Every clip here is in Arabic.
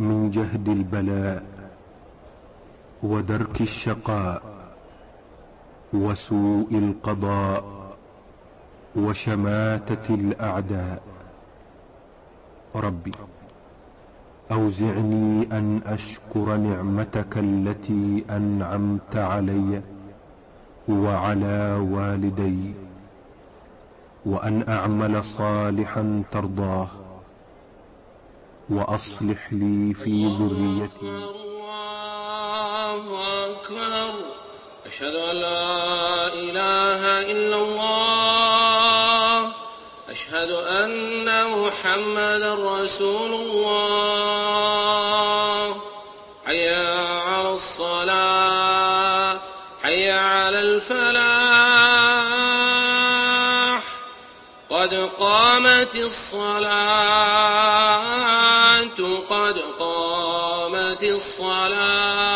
من جهد البلاء ودرك الشقاء وسوء القضاء وشماتة الأعداء. ربي أوزعني أن أشكر نعمتك التي أنعمت علي وعلى والدي وأن أعمل صالحا ترضاه. وأصلح لي في ذريتي. الله أكبر. أشهد أن لا إله إلا الله. أشهد أن محمدا رسول الله. قامت الصلاة قد قامت الصلاة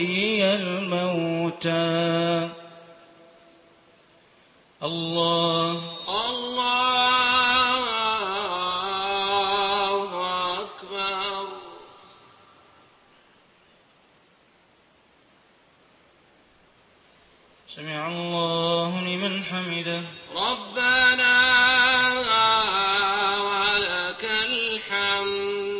يحيي الموتى. الله الله أكبر. سمع الله لمن حمده. ربنا ولك الحمد.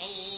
Allah.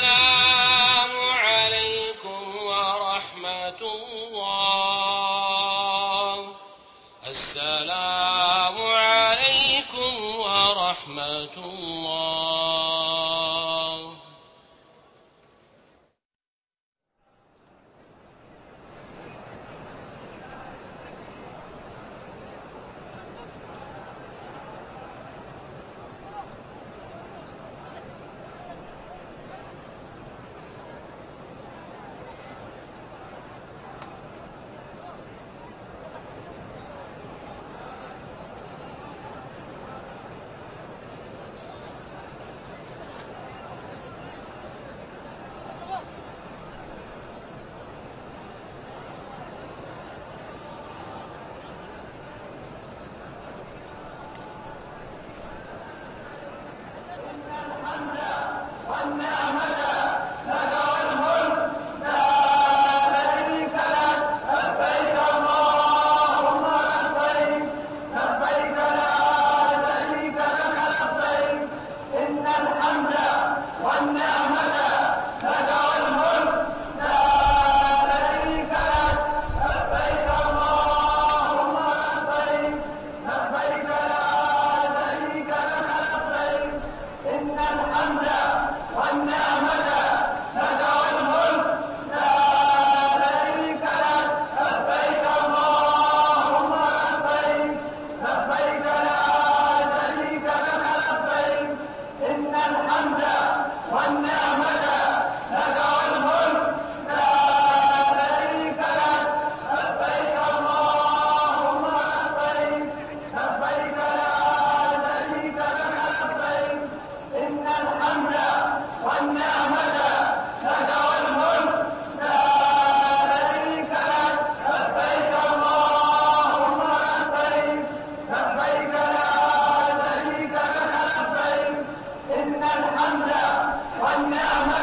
أنها